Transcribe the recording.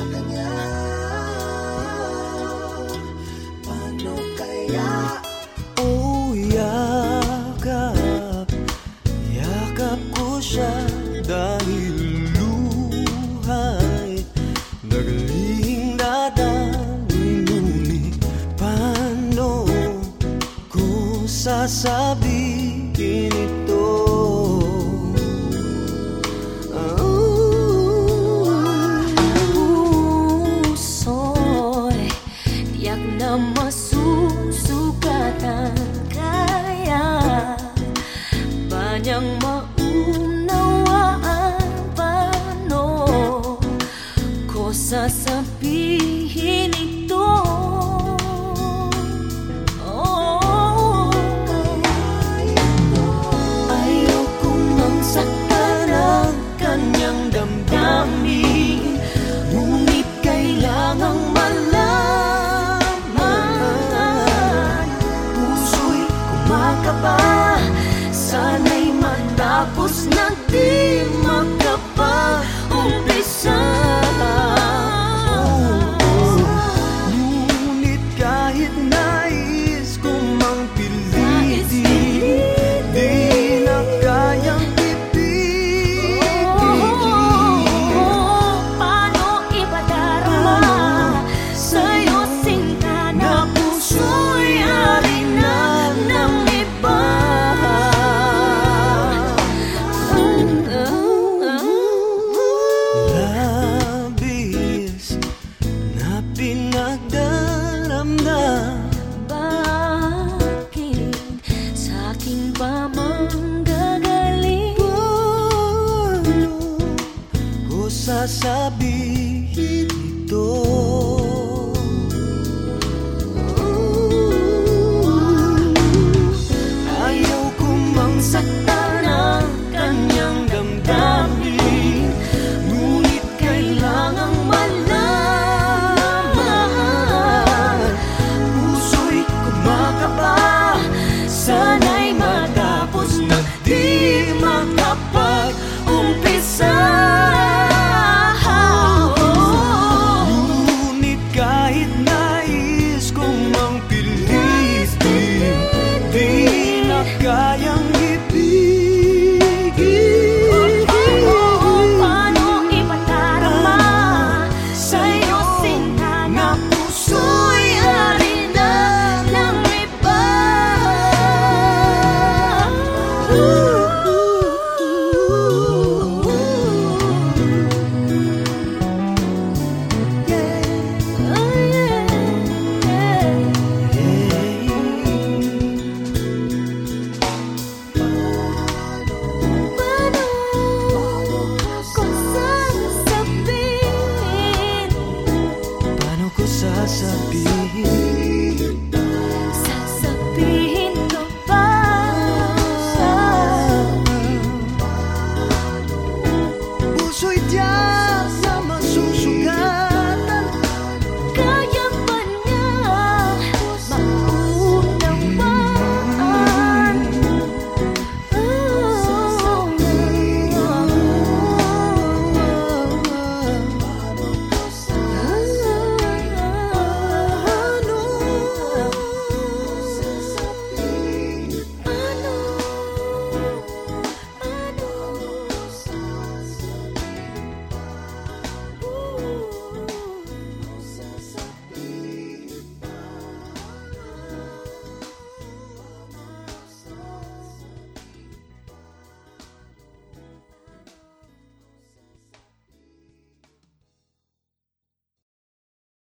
sa kanya. Paano kaya? Oh yakap. Yakap ko siya dahil luhay. Naglihing dadami Ngunit paano ko sasabihin ito? memasuk-sukkan kaya. Banyak mau matapos na sasabihin ito? Ayaw ko mang saktan ang kanyang damdamin Ngunit kailangang malaman Puso'y kumakaba Sana'y matapos na di makapag-umpisa sasabihin? Sasabihin ko ba Puso'y tiyan